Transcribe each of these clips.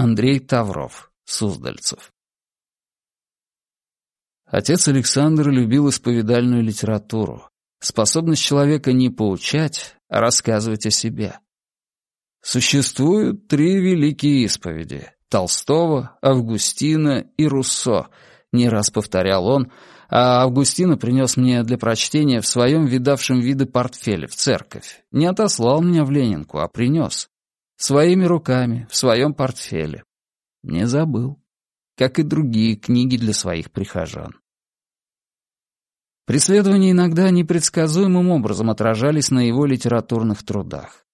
Андрей Тавров, Суздальцев. Отец Александр любил исповедальную литературу, способность человека не поучать, а рассказывать о себе. Существуют три великие исповеди — Толстого, Августина и Руссо, не раз повторял он, а Августина принес мне для прочтения в своем видавшем виды портфеле в церковь. Не отослал меня в Ленинку, а принес. Своими руками, в своем портфеле. Не забыл. Как и другие книги для своих прихожан. Преследования иногда непредсказуемым образом отражались на его литературных трудах.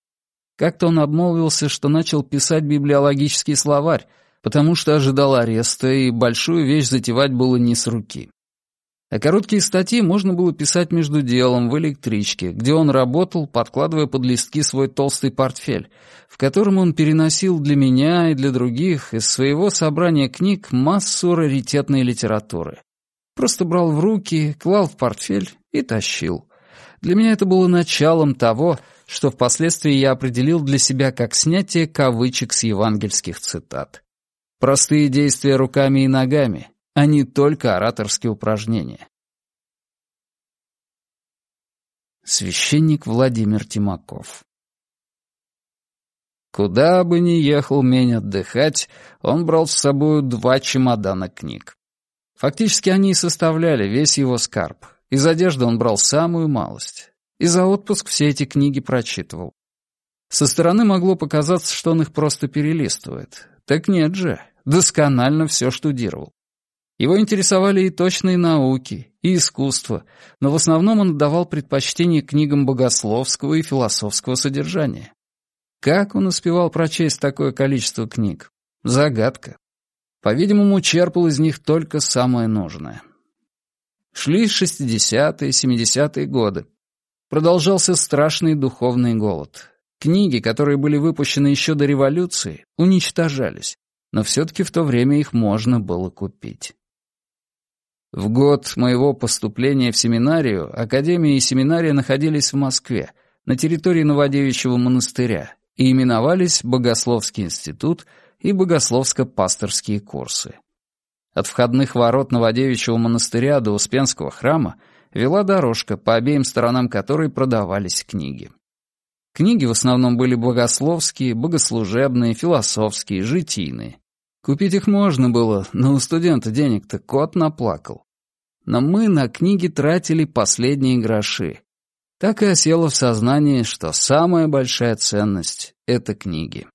Как-то он обмолвился, что начал писать библиологический словарь, потому что ожидал ареста, и большую вещь затевать было не с руки. А короткие статьи можно было писать между делом в электричке, где он работал, подкладывая под листки свой толстый портфель, в котором он переносил для меня и для других из своего собрания книг массу раритетной литературы. Просто брал в руки, клал в портфель и тащил. Для меня это было началом того, что впоследствии я определил для себя как снятие кавычек с евангельских цитат. Простые действия руками и ногами, а не только ораторские упражнения. Священник Владимир Тимаков Куда бы ни ехал Мень отдыхать, он брал с собой два чемодана книг. Фактически они и составляли весь его скарб. Из одежды он брал самую малость. И за отпуск все эти книги прочитывал. Со стороны могло показаться, что он их просто перелистывает. Так нет же, досконально все штудировал. Его интересовали и точные науки, и искусство, но в основном он давал предпочтение книгам богословского и философского содержания. Как он успевал прочесть такое количество книг? Загадка. По-видимому, черпал из них только самое нужное. Шли 60-е, 70-е годы. Продолжался страшный духовный голод. Книги, которые были выпущены еще до революции, уничтожались, но все-таки в то время их можно было купить. В год моего поступления в семинарию Академия и семинария находились в Москве, на территории Новодевичьего монастыря, и именовались Богословский институт и Богословско-пасторские курсы. От входных ворот Новодевичьего монастыря до Успенского храма вела дорожка, по обеим сторонам которой продавались книги. Книги в основном были богословские, богослужебные, философские, житийные. Купить их можно было, но у студента денег-то кот наплакал. Но мы на книги тратили последние гроши. Так и осело в сознании, что самая большая ценность — это книги.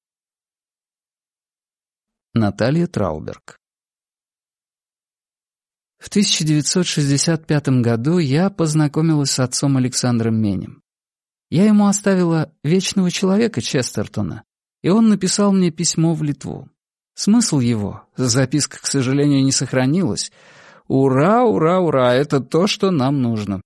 Наталья Трауберг В 1965 году я познакомилась с отцом Александром Менем. Я ему оставила «Вечного человека» Честертона, и он написал мне письмо в Литву. Смысл его, записка, к сожалению, не сохранилась. «Ура, ура, ура, это то, что нам нужно».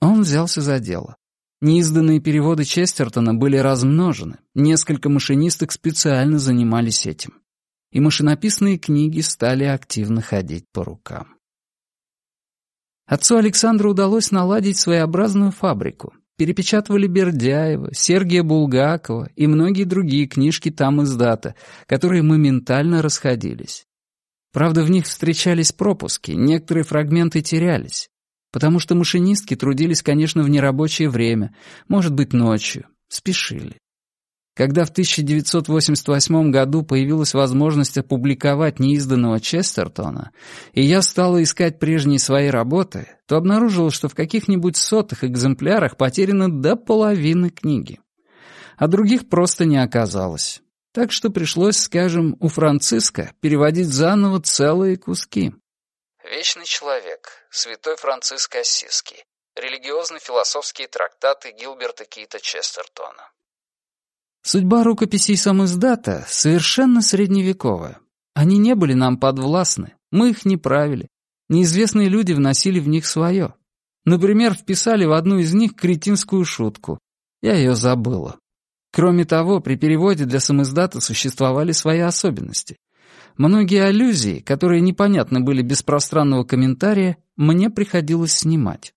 Он взялся за дело. Неизданные переводы Честертона были размножены, несколько машинисток специально занимались этим. И машинописные книги стали активно ходить по рукам. Отцу Александру удалось наладить своеобразную фабрику, перепечатывали Бердяева, Сергия Булгакова и многие другие книжки там издата, которые моментально расходились. Правда, в них встречались пропуски, некоторые фрагменты терялись, потому что машинистки трудились, конечно, в нерабочее время, может быть, ночью, спешили. Когда в 1988 году появилась возможность опубликовать неизданного Честертона, и я стала искать прежние свои работы, то обнаружила, что в каких-нибудь сотых экземплярах потеряно до половины книги. А других просто не оказалось. Так что пришлось, скажем, у Франциска переводить заново целые куски. «Вечный человек. Святой Франциск Ассизский. Религиозно-философские трактаты Гилберта Кита Честертона». Судьба рукописей самиздата совершенно средневековая. Они не были нам подвластны, мы их не правили. Неизвестные люди вносили в них свое. Например, вписали в одну из них кретинскую шутку. Я ее забыла. Кроме того, при переводе для самиздата существовали свои особенности. Многие аллюзии, которые непонятны были без пространного комментария, мне приходилось снимать.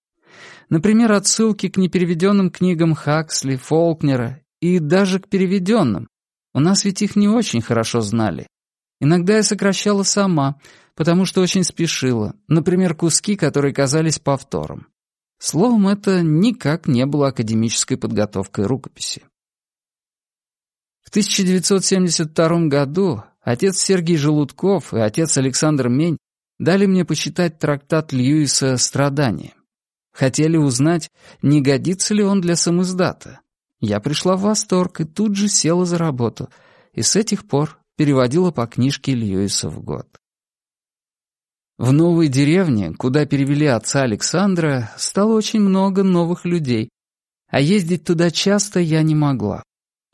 Например, отсылки к непереведенным книгам Хаксли, Фолкнера и даже к переведенным. У нас ведь их не очень хорошо знали. Иногда я сокращала сама, потому что очень спешила, например, куски, которые казались повтором. Словом, это никак не было академической подготовкой рукописи. В 1972 году отец Сергей Желудков и отец Александр Мень дали мне почитать трактат Льюиса «Страдания». Хотели узнать, не годится ли он для самоиздата. Я пришла в восторг и тут же села за работу, и с этих пор переводила по книжке Льюиса в год. В новой деревне, куда перевели отца Александра, стало очень много новых людей, а ездить туда часто я не могла.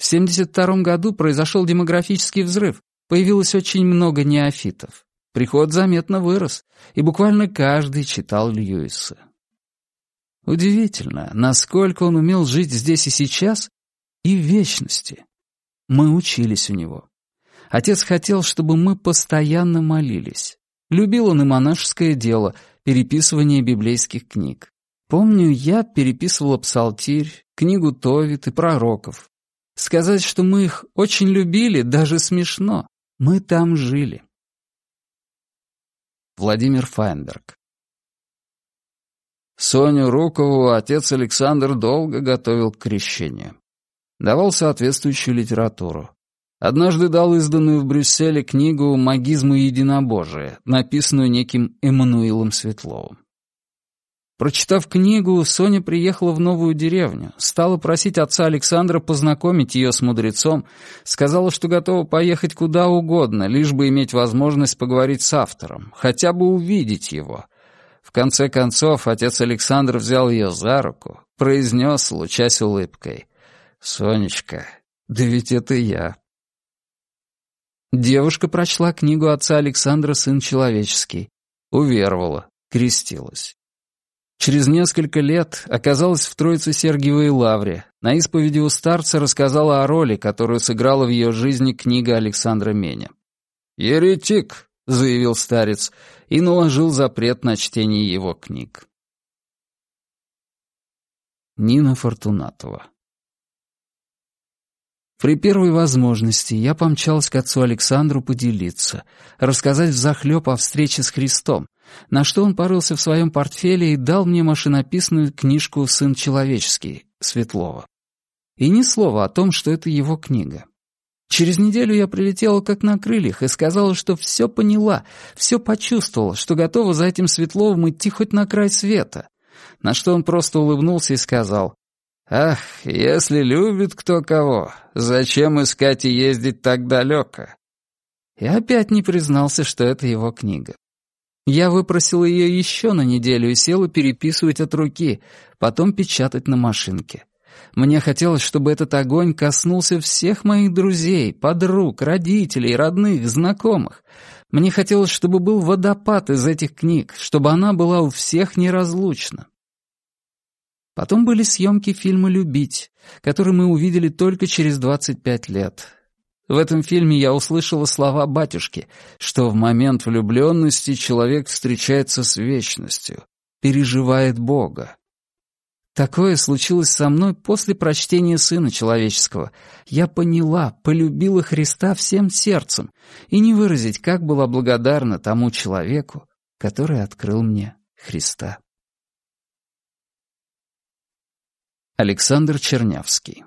В 72 году произошел демографический взрыв, появилось очень много неофитов. Приход заметно вырос, и буквально каждый читал Льюиса. Удивительно, насколько он умел жить здесь и сейчас, и в вечности. Мы учились у него. Отец хотел, чтобы мы постоянно молились. Любил он и монашеское дело, переписывание библейских книг. Помню, я переписывала псалтирь, книгу Товит и пророков. Сказать, что мы их очень любили, даже смешно. Мы там жили. Владимир Файнберг Соню Рукову отец Александр долго готовил к крещению. Давал соответствующую литературу. Однажды дал изданную в Брюсселе книгу «Магизм и единобожие», написанную неким Эммануилом Светловым. Прочитав книгу, Соня приехала в новую деревню, стала просить отца Александра познакомить ее с мудрецом, сказала, что готова поехать куда угодно, лишь бы иметь возможность поговорить с автором, хотя бы увидеть его. В конце концов, отец Александр взял ее за руку, произнес, лучась улыбкой, «Сонечка, да ведь это я». Девушка прочла книгу отца Александра «Сын человеческий», уверовала, крестилась. Через несколько лет оказалась в Троице Сергиевой Лавре. На исповеди у старца рассказала о роли, которую сыграла в ее жизни книга Александра Меня. «Еретик», — заявил старец, и наложил запрет на чтение его книг. Нина Фортунатова при первой возможности я помчалась к отцу Александру поделиться, рассказать взахлёб о встрече с Христом, на что он порылся в своем портфеле и дал мне машинописную книжку «Сын человеческий» Светлова. И ни слова о том, что это его книга. Через неделю я прилетела как на крыльях и сказала, что все поняла, все почувствовала, что готова за этим Светловым идти хоть на край света. На что он просто улыбнулся и сказал, Ах, если любит кто кого, зачем искать и ездить так далеко? И опять не признался, что это его книга. Я выпросил ее еще на неделю и села переписывать от руки, потом печатать на машинке. Мне хотелось, чтобы этот огонь коснулся всех моих друзей, подруг, родителей, родных, знакомых. Мне хотелось, чтобы был водопад из этих книг, чтобы она была у всех неразлучна. Потом были съемки фильма «Любить», который мы увидели только через 25 лет. В этом фильме я услышала слова батюшки, что в момент влюбленности человек встречается с вечностью, переживает Бога. Такое случилось со мной после прочтения Сына Человеческого. Я поняла, полюбила Христа всем сердцем, и не выразить, как была благодарна тому человеку, который открыл мне Христа. Александр Чернявский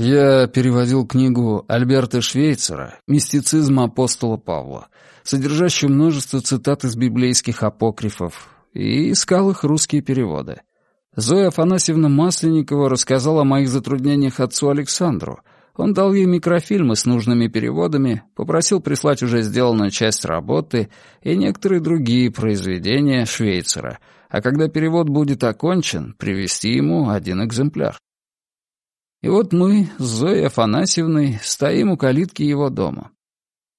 Я переводил книгу Альберта Швейцера «Мистицизм апостола Павла», содержащую множество цитат из библейских апокрифов, и искал их русские переводы. Зоя Афанасьевна Масленникова рассказала о моих затруднениях отцу Александру. Он дал ей микрофильмы с нужными переводами, попросил прислать уже сделанную часть работы и некоторые другие произведения Швейцера — а когда перевод будет окончен, привезти ему один экземпляр. И вот мы с Зоей Афанасьевной стоим у калитки его дома.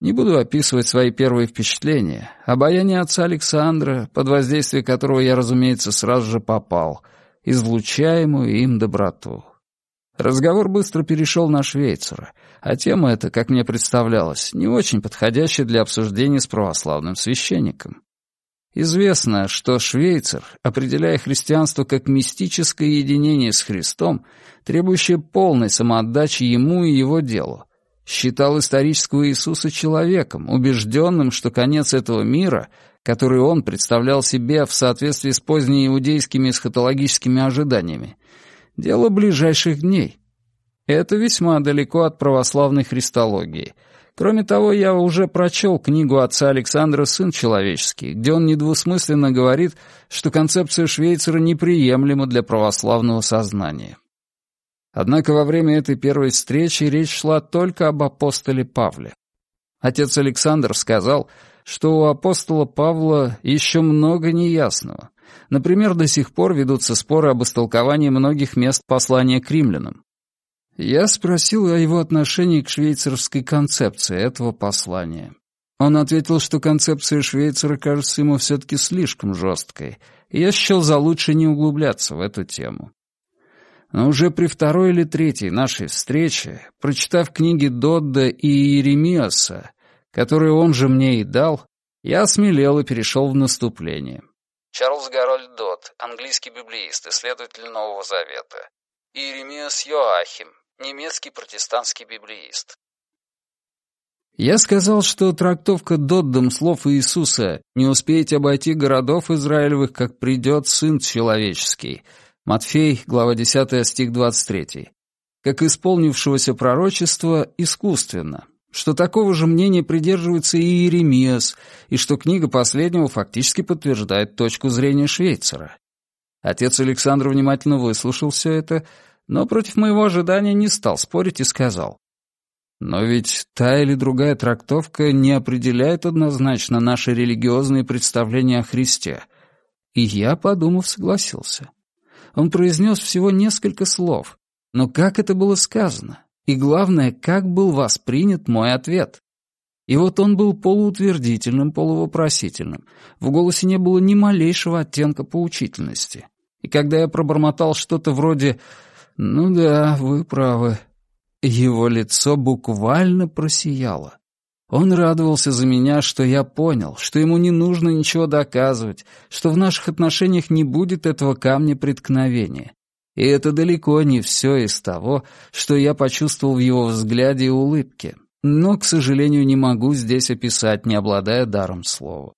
Не буду описывать свои первые впечатления. Обаяние отца Александра, под воздействие которого я, разумеется, сразу же попал, излучаемую им доброту. Разговор быстро перешел на Швейцера, а тема эта, как мне представлялось, не очень подходящая для обсуждения с православным священником. Известно, что Швейцар, определяя христианство как мистическое единение с Христом, требующее полной самоотдачи ему и его делу, считал исторического Иисуса человеком, убежденным, что конец этого мира, который он представлял себе в соответствии с позднеиудейскими эсхатологическими ожиданиями, дело ближайших дней. Это весьма далеко от православной христологии. Кроме того, я уже прочел книгу отца Александра «Сын человеческий», где он недвусмысленно говорит, что концепция Швейцера неприемлема для православного сознания. Однако во время этой первой встречи речь шла только об апостоле Павле. Отец Александр сказал, что у апостола Павла еще много неясного. Например, до сих пор ведутся споры об истолковании многих мест послания к римлянам. Я спросил о его отношении к швейцарской концепции этого послания. Он ответил, что концепция Швейцара кажется ему все-таки слишком жесткой, и я счел за лучше не углубляться в эту тему. Но уже при второй или третьей нашей встрече, прочитав книги Додда и Иеремиаса, которые он же мне и дал, я осмелел и перешел в наступление. Чарльз Гарольд Додд, английский библеист, исследователь Нового Завета. Иеремиас Йоахим, немецкий протестантский библеист. Я сказал, что трактовка Доддом слов Иисуса «Не успеете обойти городов Израилевых, как придет Сын Человеческий» Матфей, глава 10, стих 23. Как исполнившегося пророчества искусственно, что такого же мнения придерживается и Иеремиас, и что книга последнего фактически подтверждает точку зрения Швейцера. Отец Александр внимательно выслушал все это, но против моего ожидания не стал спорить и сказал. Но ведь та или другая трактовка не определяет однозначно наши религиозные представления о Христе. И я, подумав, согласился. Он произнес всего несколько слов. Но как это было сказано? И главное, как был воспринят мой ответ? И вот он был полуутвердительным, полувопросительным. В голосе не было ни малейшего оттенка поучительности. И когда я пробормотал что-то вроде «Ну да, вы правы», его лицо буквально просияло. Он радовался за меня, что я понял, что ему не нужно ничего доказывать, что в наших отношениях не будет этого камня преткновения. И это далеко не все из того, что я почувствовал в его взгляде и улыбке, но, к сожалению, не могу здесь описать, не обладая даром слова.